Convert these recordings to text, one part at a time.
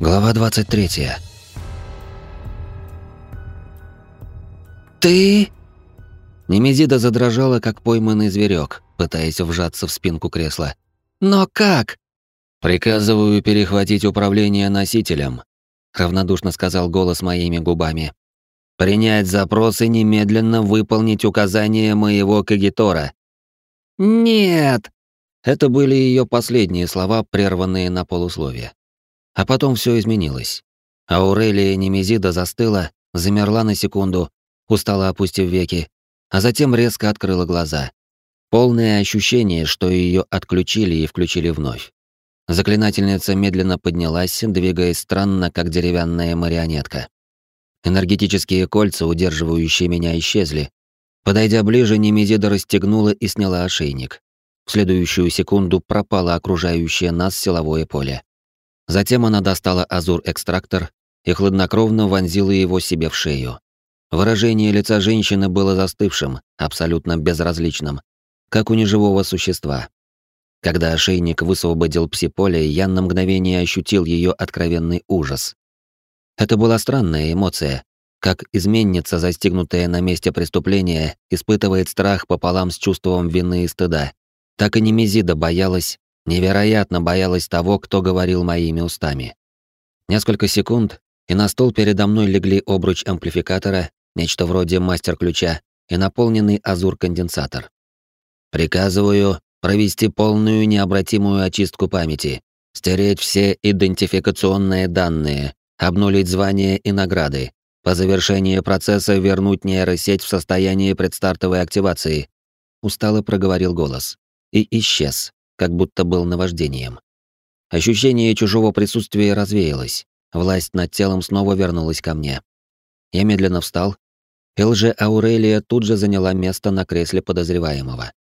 Глава 23. «Ты...» Немезида задрожала, как пойманный зверек, пытаясь вжаться в спинку кресла. «Но как?» «Приказываю перехватить управление носителем», — равнодушно сказал голос моими губами. «Принять запрос и немедленно выполнить указания моего кагитора». «Нет!» Это были ее последние слова, прерванные на полусловие. А потом все изменилось. Аурелия Немезида застыла, замерла на секунду, устало опустив веки, а затем резко открыла глаза. Полное ощущение, что ее отключили и включили вновь. Заклинательница медленно поднялась, двигаясь странно, как деревянная марионетка. Энергетические кольца, удерживающие меня, исчезли. Подойдя ближе, Немезида расстегнула и сняла ошейник. В следующую секунду пропало окружающее нас силовое поле. Затем она достала азур-экстрактор и хладнокровно вонзила его себе в шею. Выражение лица женщины было застывшим, абсолютно безразличным, как у неживого существа. Когда ошейник высвободил псиполе, я на мгновение ощутил ее откровенный ужас. Это была странная эмоция, как изменница, застигнутая на месте преступления, испытывает страх пополам с чувством вины и стыда. Так и Немезида боялась, невероятно боялась того, кто говорил моими устами. Несколько секунд, и на стол передо мной легли обруч амплификатора, нечто вроде мастер-ключа, и наполненный азур-конденсатор. Приказываю провести полную необратимую очистку памяти, стереть все идентификационные данные, обнулить звания и награды, по завершении процесса вернуть нейросеть в состояние предстартовой активации, устало проговорил голос и исчез, как будто был наваждением. Ощущение чужого присутствия развеялось, власть над телом снова вернулась ко мне. Я медленно встал, и лже-Аурелия тут же заняла место на кресле подозреваемого.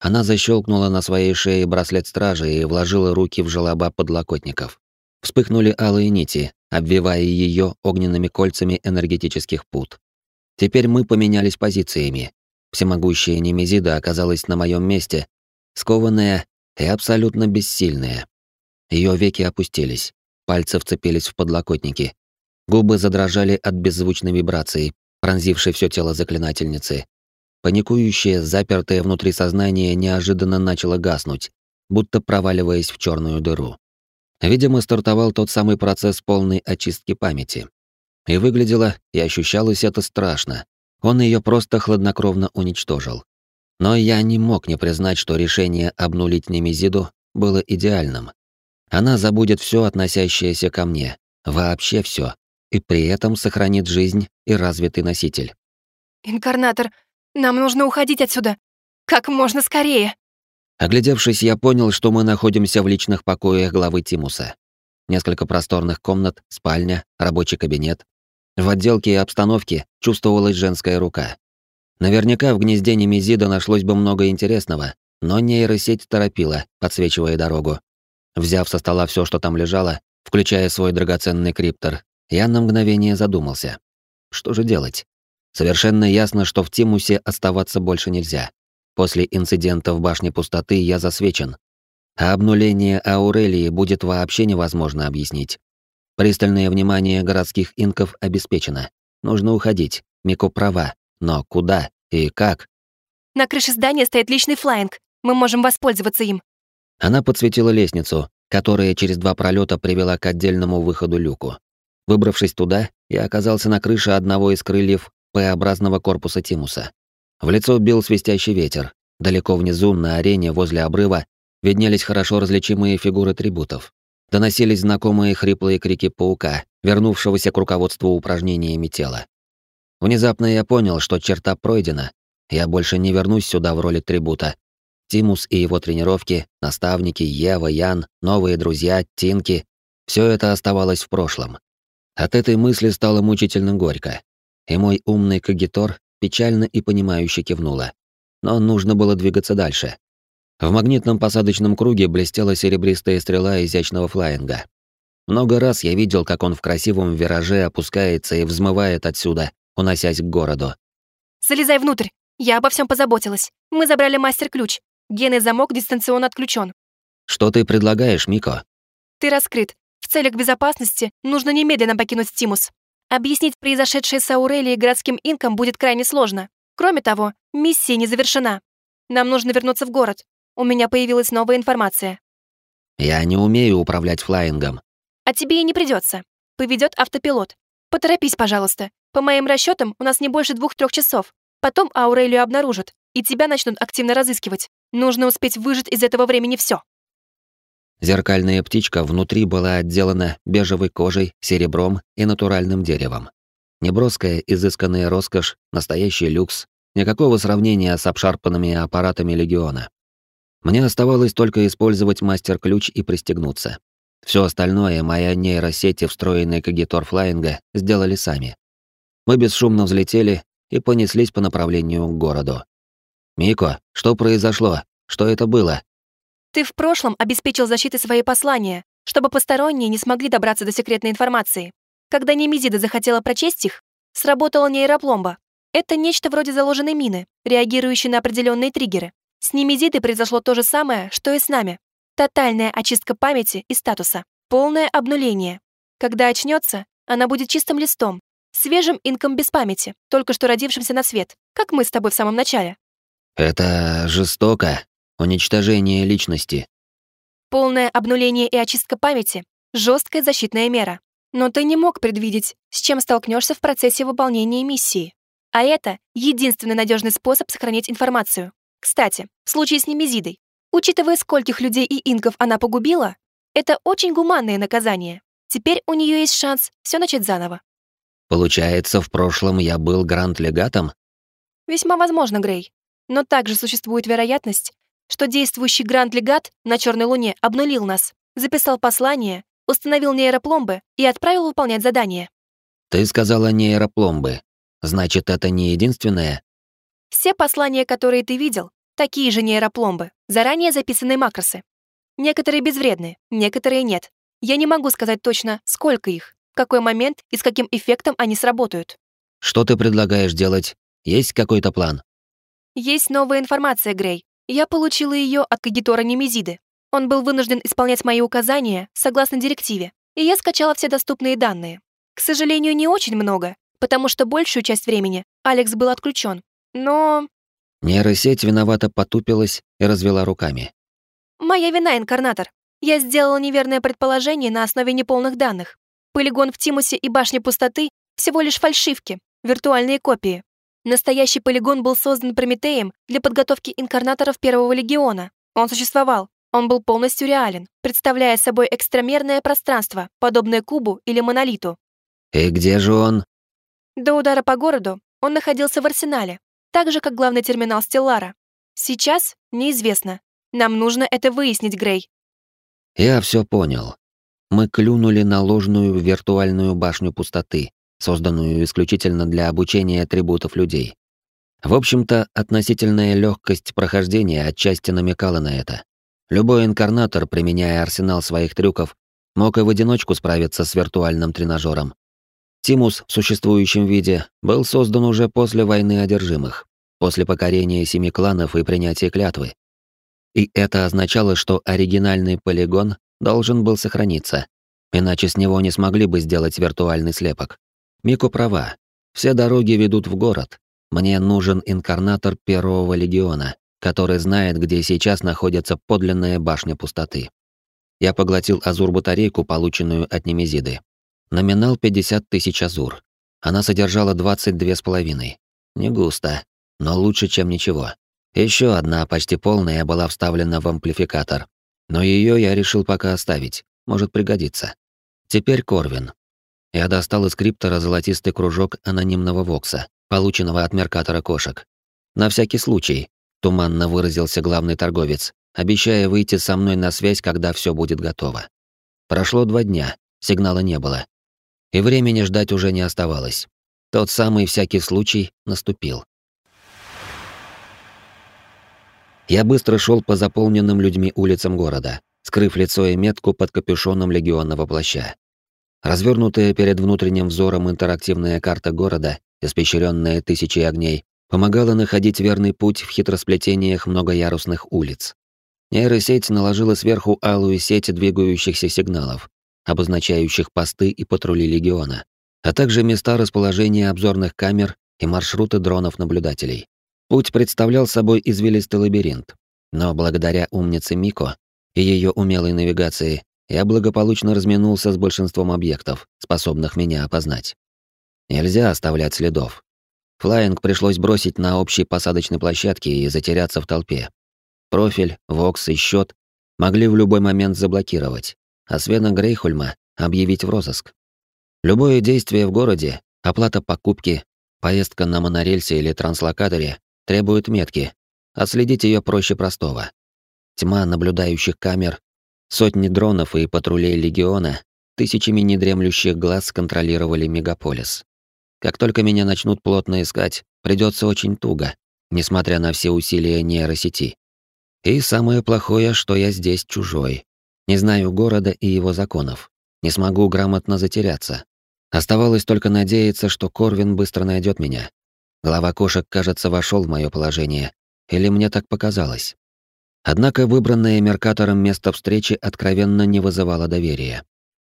Она защелкнула на своей шее браслет стражи и вложила руки в желоба подлокотников. Вспыхнули алые нити, обвивая ее огненными кольцами энергетических пут. Теперь мы поменялись позициями. Всемогущая Немезида оказалась на моем месте, скованная и абсолютно бессильная. Ее веки опустились, пальцы вцепились в подлокотники. Губы задрожали от беззвучной вибрации, пронзившей все тело заклинательницы. Паникующее, запертое внутри сознание неожиданно начало гаснуть, будто проваливаясь в черную дыру. Видимо, стартовал тот самый процесс полной очистки памяти. И выглядело и ощущалось это страшно. Он ее просто хладнокровно уничтожил. Но я не мог не признать, что решение обнулить Немезиду было идеальным. Она забудет все, относящееся ко мне, вообще все, и при этом сохранит жизнь и развитый носитель. «Инкарнатор, нам нужно уходить отсюда. Как можно скорее!» Оглядевшись, я понял, что мы находимся в личных покоях главы Тимуса. Несколько просторных комнат, спальня, рабочий кабинет. В отделке и обстановке чувствовалась женская рука. Наверняка в гнезде Немезида нашлось бы много интересного, но нейросеть торопила, подсвечивая дорогу. Взяв со стола все, что там лежало, включая свой драгоценный криптор, я на мгновение задумался. Что же делать? Совершенно ясно, что в Тимусе оставаться больше нельзя. После инцидента в башне пустоты я засвечен. А обнуление Аурелии будет вообще невозможно объяснить. Пристальное внимание городских инков обеспечено. Нужно уходить. Мико права. Но куда и как? На крыше здания стоит личный флайинг. Мы можем воспользоваться им. Она подсветила лестницу, которая через два пролета привела к отдельному выходу люку. Выбравшись туда, я оказался на крыше одного из крыльев П-образного корпуса Тимуса. В лицо бил свистящий ветер. Далеко внизу, на арене возле обрыва, виднелись хорошо различимые фигуры трибутов. Доносились знакомые хриплые крики паука, вернувшегося к руководству упражнениями тела. Внезапно я понял, что черта пройдена. Я больше не вернусь сюда в роли трибута. Тимус и его тренировки, наставники, Ева, Ян, новые друзья, Тинки — все это оставалось в прошлом. От этой мысли стало мучительно горько и мой умный кагитор печально и понимающе кивнула. Но нужно было двигаться дальше. В магнитном посадочном круге блестела серебристая стрела изящного флаинга. Много раз я видел, как он в красивом вираже опускается и взмывает отсюда, уносясь к городу. «Залезай внутрь. Я обо всем позаботилась. Мы забрали мастер-ключ. Генный замок дистанционно отключен. «Что ты предлагаешь, Мико?» Ты раскрыт. В целях безопасности нужно немедленно покинуть Стимус. Объяснить произошедшее с Аурелией городским инкам будет крайне сложно. Кроме того, миссия не завершена. Нам нужно вернуться в город. У меня появилась новая информация. Я не умею управлять флайингом. А тебе и не придется. Поведет автопилот. Поторопись, пожалуйста. По моим расчетам, у нас не больше двух-трех часов. Потом Аурелию обнаружат, и тебя начнут активно разыскивать. Нужно успеть выжить из этого времени все. Зеркальная птичка внутри была отделана бежевой кожей, серебром и натуральным деревом. Неброская, изысканная роскошь, настоящий люкс, никакого сравнения с обшарпанными аппаратами Легиона. Мне оставалось только использовать мастер-ключ и пристегнуться. Все остальное моя нейросети, встроенные кагитор флайинга, сделали сами. Мы бесшумно взлетели и понеслись по направлению к городу. «Мико, что произошло? Что это было?» Ты в прошлом обеспечил защитой свои послания, чтобы посторонние не смогли добраться до секретной информации. Когда Немезида захотела прочесть их, сработала нейропломба. Это нечто вроде заложенной мины, реагирующей на определенные триггеры. С Немезидой произошло то же самое, что и с нами. Тотальная очистка памяти и статуса. Полное обнуление. Когда очнется, она будет чистым листом, свежим инком без памяти, только что родившимся на свет, как мы с тобой в самом начале. Это жестоко. Уничтожение личности. Полное обнуление и очистка памяти — жесткая защитная мера. Но ты не мог предвидеть, с чем столкнешься в процессе выполнения миссии. А это единственный надежный способ сохранить информацию. Кстати, в случае с Немезидой, учитывая, скольких людей и инков она погубила, это очень гуманное наказание. Теперь у нее есть шанс все начать заново. Получается, в прошлом я был гранд-легатом? Весьма возможно, Грей. Но также существует вероятность, что действующий гранд-легат на Черной Луне обнулил нас, записал послание, установил нейропломбы и отправил выполнять задание. Ты сказала нейропломбы. Значит, это не единственное? Все послания, которые ты видел, такие же нейропломбы, заранее записанные макросы. Некоторые безвредны, некоторые нет. Я не могу сказать точно, сколько их, какой момент и с каким эффектом они сработают. Что ты предлагаешь делать? Есть какой-то план? Есть новая информация, Грей, я получила ее от Кагитора Немезиды. Он был вынужден исполнять мои указания согласно директиве, и я скачала все доступные данные. К сожалению, не очень много, потому что большую часть времени Алекс был отключен. Но... Нейросеть виновато потупилась и развела руками. Моя вина, инкарнатор. Я сделала неверное предположение на основе неполных данных. Полигон в Тимусе и Башне Пустоты всего лишь фальшивки, виртуальные копии. Настоящий полигон был создан Прометеем для подготовки инкарнаторов Первого Легиона. Он существовал. Он был полностью реален, представляя собой экстрамерное пространство, подобное кубу или монолиту. «И где же он?» До удара по городу он находился в арсенале, так же, как главный терминал Стеллара. Сейчас неизвестно. Нам нужно это выяснить, Грей. Я все понял. Мы клюнули на ложную виртуальную башню пустоты, созданную исключительно для обучения атрибутов людей. В общем-то, относительная легкость прохождения отчасти намекала на это. Любой инкарнатор, применяя арсенал своих трюков, мог и в одиночку справиться с виртуальным тренажером. Тимус в существующем виде был создан уже после войны одержимых, после покорения семи кланов и принятия клятвы. И это означало, что оригинальный полигон должен был сохраниться, иначе с него не смогли бы сделать виртуальный слепок. Мико права. Все дороги ведут в город. Мне нужен инкарнатор Первого Легиона, который знает, где сейчас находится подлинная башня пустоты. Я поглотил азур-батарейку, полученную от Немезиды. Номинал 50 тысяч азур. Она содержала 22 с половиной. Не густо, но лучше, чем ничего. Еще одна, почти полная, была вставлена в амплификатор. Но ее я решил пока оставить, может пригодиться. Теперь Корвин. Я достал из криптора золотистый кружок анонимного вокса, полученного от меркатора кошек. На всякий случай, туманно выразился главный торговец, обещая выйти со мной на связь, когда все будет готово. Прошло два дня, сигнала не было. И времени ждать уже не оставалось. Тот самый всякий случай наступил. Я быстро шел по заполненным людьми улицам города, скрыв лицо и метку под капюшоном легионного плаща. Развернутая перед внутренним взором интерактивная карта города, испещренная тысячей огней, помогала находить верный путь в хитросплетениях многоярусных улиц. Нейросеть наложила сверху алую сеть двигающихся сигналов. обозначающих посты и патрули легиона, а также места расположения обзорных камер и маршруты дронов-наблюдателей. Путь представлял собой извилистый лабиринт, но благодаря умнице Мико и ее умелой навигации я благополучно разминулся с большинством объектов, способных меня опознать. Нельзя оставлять следов. Флайинг пришлось бросить на общей посадочной площадке и затеряться в толпе. Профиль, Вокс и счет могли в любой момент заблокировать, а Свена Грейхольма объявить в розыск. Любое действие в городе, оплата покупки, поездка на монорельсе или транслокаторе требует метки, а следить ее проще простого. Тьма наблюдающих камер, сотни дронов и патрулей легиона, тысячами недремлющих глаз контролировали мегаполис. Как только меня начнут плотно искать, придется очень туго, несмотря на все усилия нейросети. И самое плохое, что я здесь чужой. Не знаю города и его законов. Не смогу грамотно затеряться. Оставалось только надеяться, что Корвин быстро найдет меня. Глава кошек, кажется, вошел в мое положение. Или мне так показалось. Однако выбранное Меркатором место встречи откровенно не вызывало доверия.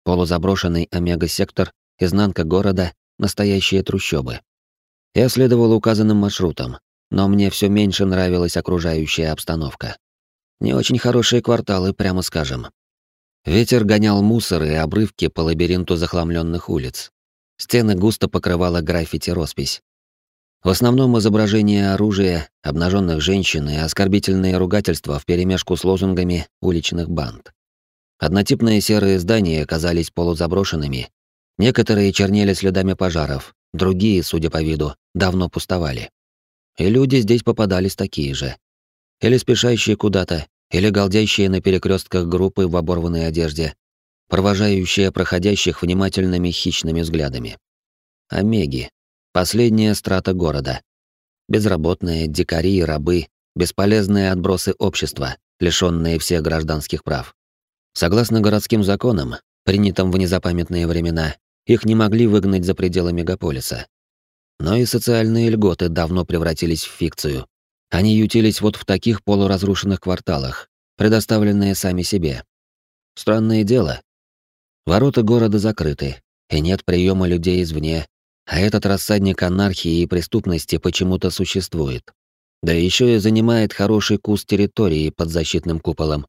Полузаброшенный омега-сектор, изнанка города, настоящие трущобы. Я следовал указанным маршрутам, но мне все меньше нравилась окружающая обстановка. Не очень хорошие кварталы, прямо скажем. Ветер гонял мусор и обрывки по лабиринту захламленных улиц. Стены густо покрывала граффити-роспись. В основном изображения оружия, обнаженных женщин и оскорбительные ругательства вперемешку с лозунгами уличных банд. Однотипные серые здания казались полузаброшенными. Некоторые чернели следами пожаров, другие, судя по виду, давно пустовали. И люди здесь попадались такие же. Или спешащие куда-то, или галдящие на перекрестках группы в оборванной одежде, провожающие проходящих внимательными хищными взглядами. Омеги. Последняя страта города. Безработные, дикари и рабы, бесполезные отбросы общества, лишённые всех гражданских прав. Согласно городским законам, принятым в незапамятные времена, их не могли выгнать за пределы мегаполиса. Но и социальные льготы давно превратились в фикцию. Они ютились вот в таких полуразрушенных кварталах, предоставленные сами себе. Странное дело. Ворота города закрыты, и нет приема людей извне, а этот рассадник анархии и преступности почему-то существует. Да еще и занимает хороший куст территории под защитным куполом.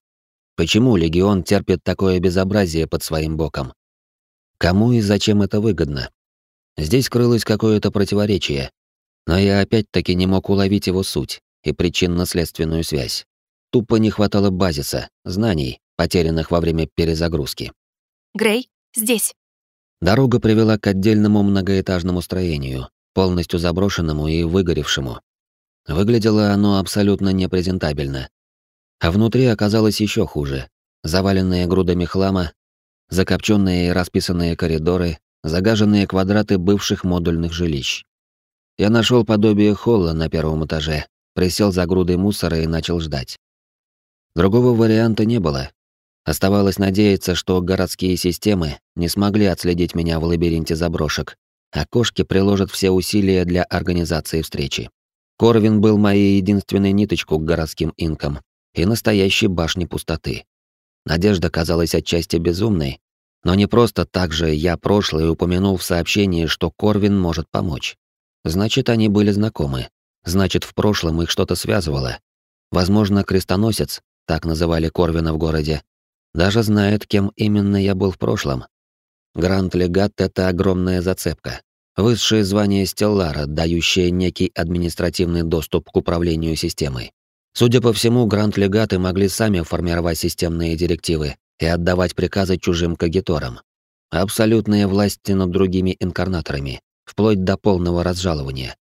Почему легион терпит такое безобразие под своим боком? Кому и зачем это выгодно? Здесь крылось какое-то противоречие, но я опять-таки не мог уловить его суть и причинно-следственную связь. Тупо не хватало базиса, знаний, потерянных во время перезагрузки. Грей, здесь. Дорога привела к отдельному многоэтажному строению, полностью заброшенному и выгоревшему. Выглядело оно абсолютно непрезентабельно. А внутри оказалось еще хуже. Заваленные грудами хлама, закопченные и расписанные коридоры, загаженные квадраты бывших модульных жилищ. Я нашел подобие холла на первом этаже, присел за грудой мусора и начал ждать. Другого варианта не было. Оставалось надеяться, что городские системы не смогли отследить меня в лабиринте заброшек, а кошки приложат все усилия для организации встречи. Корвин был моей единственной ниточку к городским инкам и настоящей башней пустоты. Надежда казалась отчасти безумной, но не просто так же я прошлое упомянул в сообщении, что Корвин может помочь. Значит, они были знакомы. Значит, в прошлом их что-то связывало. Возможно, крестоносец, так называли Корвина в городе, даже знает, кем именно я был в прошлом. Гранд-легат — это огромная зацепка. Высшее звание Стеллара, дающее некий административный доступ к управлению системой. Судя по всему, гранд-легаты могли сами формировать системные директивы и отдавать приказы чужим кагиторам. Абсолютная власть над другими инкарнаторами, вплоть до полного разжалования.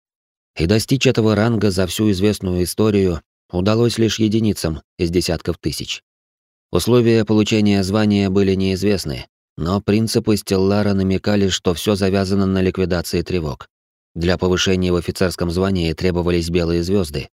И достичь этого ранга за всю известную историю удалось лишь единицам из десятков тысяч. Условия получения звания были неизвестны, но принципы Стеллара намекали, что все завязано на ликвидации тревог. Для повышения в офицерском звании требовались белые звезды,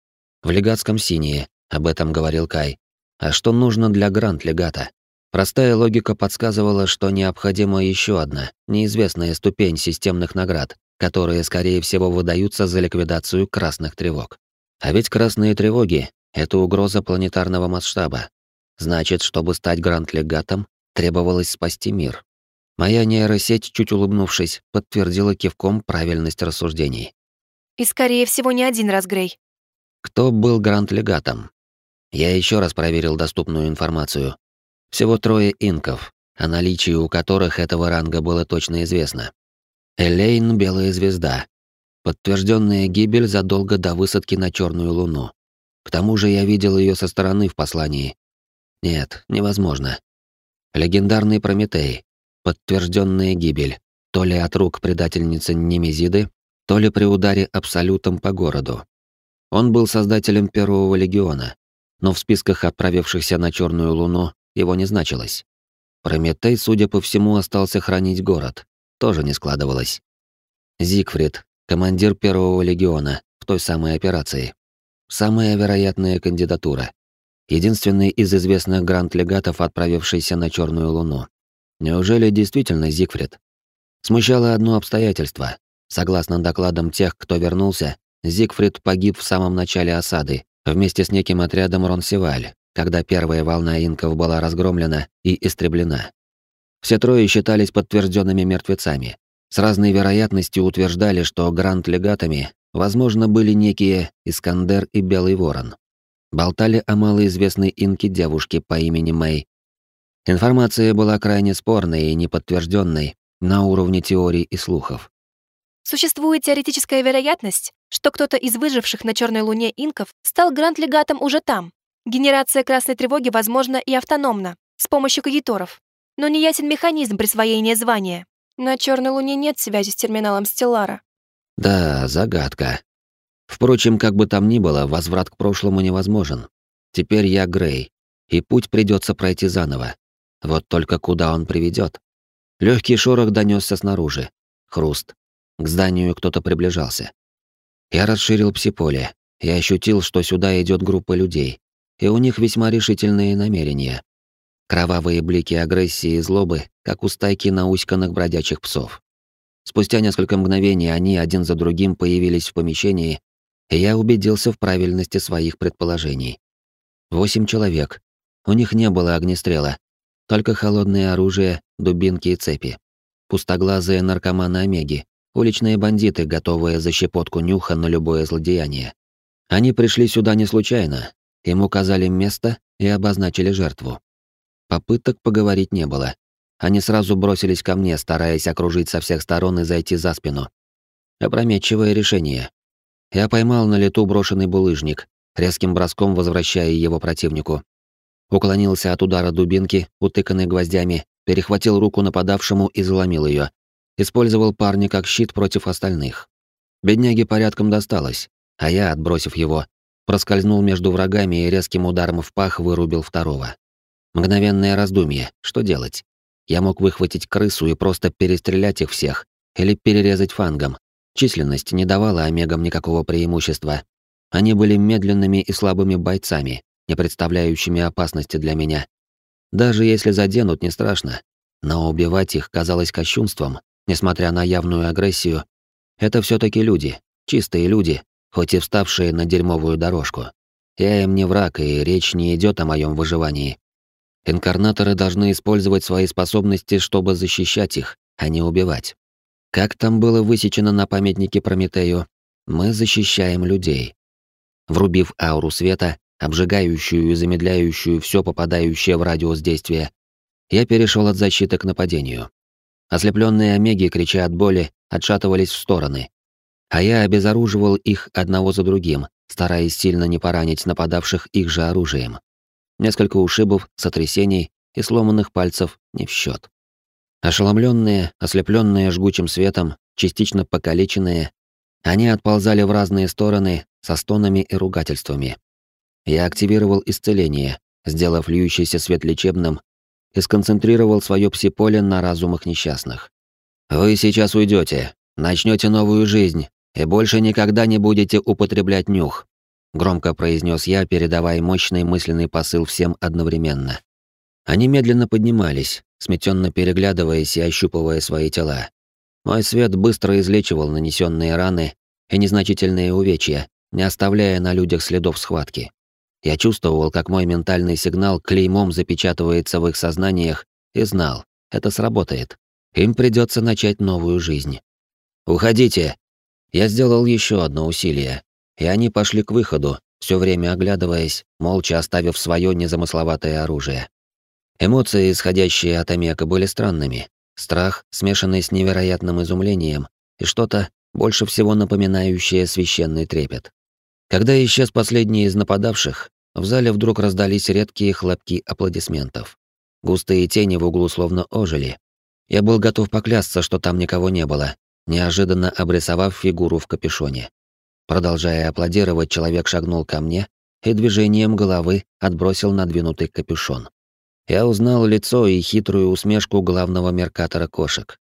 в легатском синие, об этом говорил Кай. А что нужно для грант-легата? Простая логика подсказывала, что необходима еще одна, неизвестная ступень системных наград, которые, скорее всего, выдаются за ликвидацию красных тревог. А ведь красные тревоги — это угроза планетарного масштаба. Значит, чтобы стать грант-легатом, требовалось спасти мир. Моя нейросеть, чуть улыбнувшись, подтвердила кивком правильность рассуждений. И, скорее всего, не один раз, Грей. Кто был гранд-легатом? Я еще раз проверил доступную информацию. Всего трое инков, о наличии у которых этого ранга было точно известно. Элейн — Белая звезда. Подтвержденная гибель задолго до высадки на Черную Луну. К тому же я видел ее со стороны в послании. Нет, невозможно. Легендарный Прометей. Подтвержденная гибель. То ли от рук предательницы Немезиды, то ли при ударе абсолютом по городу. Он был создателем Первого легиона, но в списках отправившихся на Черную Луну его не значилось. Прометей, судя по всему, остался хранить город. Тоже не складывалось. Зигфрид, командир Первого легиона в той самой операции. Самая вероятная кандидатура. Единственный из известных гранд-легатов, отправившийся на Черную Луну. Неужели действительно Зигфрид? Смущало одно обстоятельство. Согласно докладам тех, кто вернулся, Зигфрид погиб в самом начале осады вместе с неким отрядом Ронсеваль, когда первая волна инков была разгромлена и истреблена. Все трое считались подтвержденными мертвецами. С разной вероятностью утверждали, что гранд-легатами, возможно, были некие Искандер и Белый Ворон. Болтали о малоизвестной инке девушке по имени Мэй. Информация была крайне спорной и неподтвержденной на уровне теорий и слухов. Существует теоретическая вероятность, что кто-то из выживших на Черной Луне инков стал гранд-легатом уже там. Генерация красной тревоги возможна и автономна, с помощью кагиторов. Но не ясен механизм присвоения звания. На Черной Луне нет связи с терминалом Стеллара. Да, загадка. Впрочем, как бы там ни было, возврат к прошлому невозможен. Теперь я Грей, и путь придется пройти заново. Вот только куда он приведет? Легкий шорох донесся снаружи. Хруст. К зданию кто-то приближался. Я расширил псиполе и ощутил, что сюда идет группа людей, и у них весьма решительные намерения. Кровавые блики агрессии и злобы, как у стайки науськанных бродячих псов. Спустя несколько мгновений они один за другим появились в помещении, и я убедился в правильности своих предположений. Восемь человек. У них не было огнестрела, только холодное оружие, дубинки и цепи. Пустоглазые наркоманы Омеги, уличные бандиты, готовые за щепотку нюха на любое злодеяние. Они пришли сюда не случайно, им указали место и обозначили жертву. Попыток поговорить не было. Они сразу бросились ко мне, стараясь окружить со всех сторон и зайти за спину. Опрометчивое решение. Я поймал на лету брошенный булыжник, резким броском возвращая его противнику. Уклонился от удара дубинки, утыканной гвоздями, перехватил руку нападавшему и заломил ее, Использовал парня как щит против остальных. Бедняге порядком досталось, а я, отбросив его, проскользнул между врагами и резким ударом в пах вырубил второго. Мгновенное раздумье, что делать? Я мог выхватить крысу и просто перестрелять их всех, или перерезать фангом. Численность не давала омегам никакого преимущества. Они были медленными и слабыми бойцами, не представляющими опасности для меня. Даже если заденут, не страшно. Но убивать их казалось кощунством, Несмотря на явную агрессию, это все таки люди, чистые люди, хоть и вставшие на дерьмовую дорожку. Я им не враг, и речь не идет о моем выживании. Инкарнаторы должны использовать свои способности, чтобы защищать их, а не убивать. Как там было высечено на памятнике Прометею, мы защищаем людей. Врубив ауру света, обжигающую и замедляющую все попадающее в радиус действия, я перешел от защиты к нападению. Ослепленные омеги, крича от боли, отшатывались в стороны. А я обезоруживал их одного за другим, стараясь сильно не поранить нападавших их же оружием. Несколько ушибов, сотрясений и сломанных пальцев не в счет. Ошеломленные, ослепленные жгучим светом, частично покалеченные, они отползали в разные стороны со стонами и ругательствами. Я активировал исцеление, сделав льющийся свет лечебным и сконцентрировал свое псиполе на разумах несчастных. «Вы сейчас уйдете, начнете новую жизнь и больше никогда не будете употреблять нюх», громко произнес я, передавая мощный мысленный посыл всем одновременно. Они медленно поднимались, сметенно переглядываясь и ощупывая свои тела. Мой свет быстро излечивал нанесенные раны и незначительные увечья, не оставляя на людях следов схватки. Я чувствовал, как мой ментальный сигнал клеймом запечатывается в их сознаниях, и знал, это сработает. Им придется начать новую жизнь. «Уходите!» Я сделал еще одно усилие, и они пошли к выходу, все время оглядываясь, молча оставив свое незамысловатое оружие. Эмоции, исходящие от Амека, были странными. Страх, смешанный с невероятным изумлением, и что-то, больше всего напоминающее священный трепет. Когда исчез последний из нападавших, в зале вдруг раздались редкие хлопки аплодисментов. Густые тени в углу словно ожили. Я был готов поклясться, что там никого не было, неожиданно обрисовав фигуру в капюшоне. Продолжая аплодировать, человек шагнул ко мне и движением головы отбросил надвинутый капюшон. Я узнал лицо и хитрую усмешку главного меркатора кошек.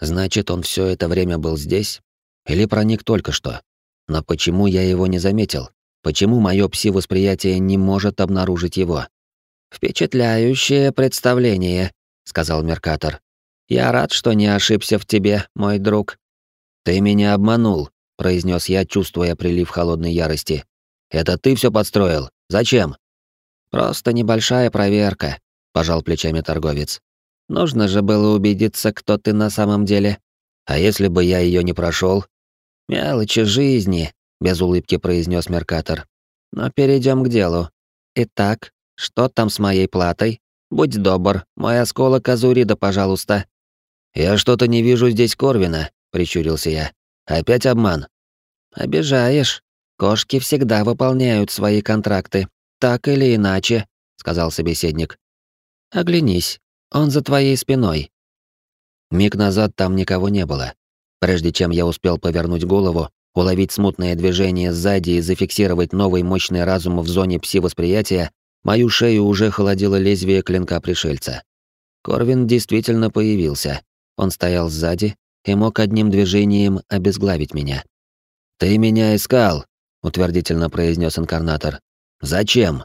Значит, он все это время был здесь? Или проник только что? Но почему я его не заметил? Почему мое пси-восприятие не может обнаружить его? «Впечатляющее представление», — сказал Меркатор. «Я рад, что не ошибся в тебе, мой друг». «Ты меня обманул», — произнес я, чувствуя прилив холодной ярости. «Это ты все подстроил? Зачем?» «Просто небольшая проверка», — пожал плечами торговец. «Нужно же было убедиться, кто ты на самом деле». «А если бы я ее не прошел? «Мелочи жизни», — без улыбки произнес Меркатор. «Но перейдем к делу. Итак, что там с моей платой? Будь добр, мой осколок Азурида, пожалуйста». «Я что-то не вижу здесь Корвина», — прищурился я. «Опять обман». «Обижаешь. Кошки всегда выполняют свои контракты, так или иначе», — сказал собеседник. «Оглянись, он за твоей спиной». Миг назад там никого не было. Прежде чем я успел повернуть голову, уловить смутное движение сзади и зафиксировать новый мощный разум в зоне пси-восприятия, мою шею уже холодило лезвие клинка пришельца. Корвин действительно появился. Он стоял сзади и мог одним движением обезглавить меня. «Ты меня искал», — утвердительно произнес инкарнатор. «Зачем?»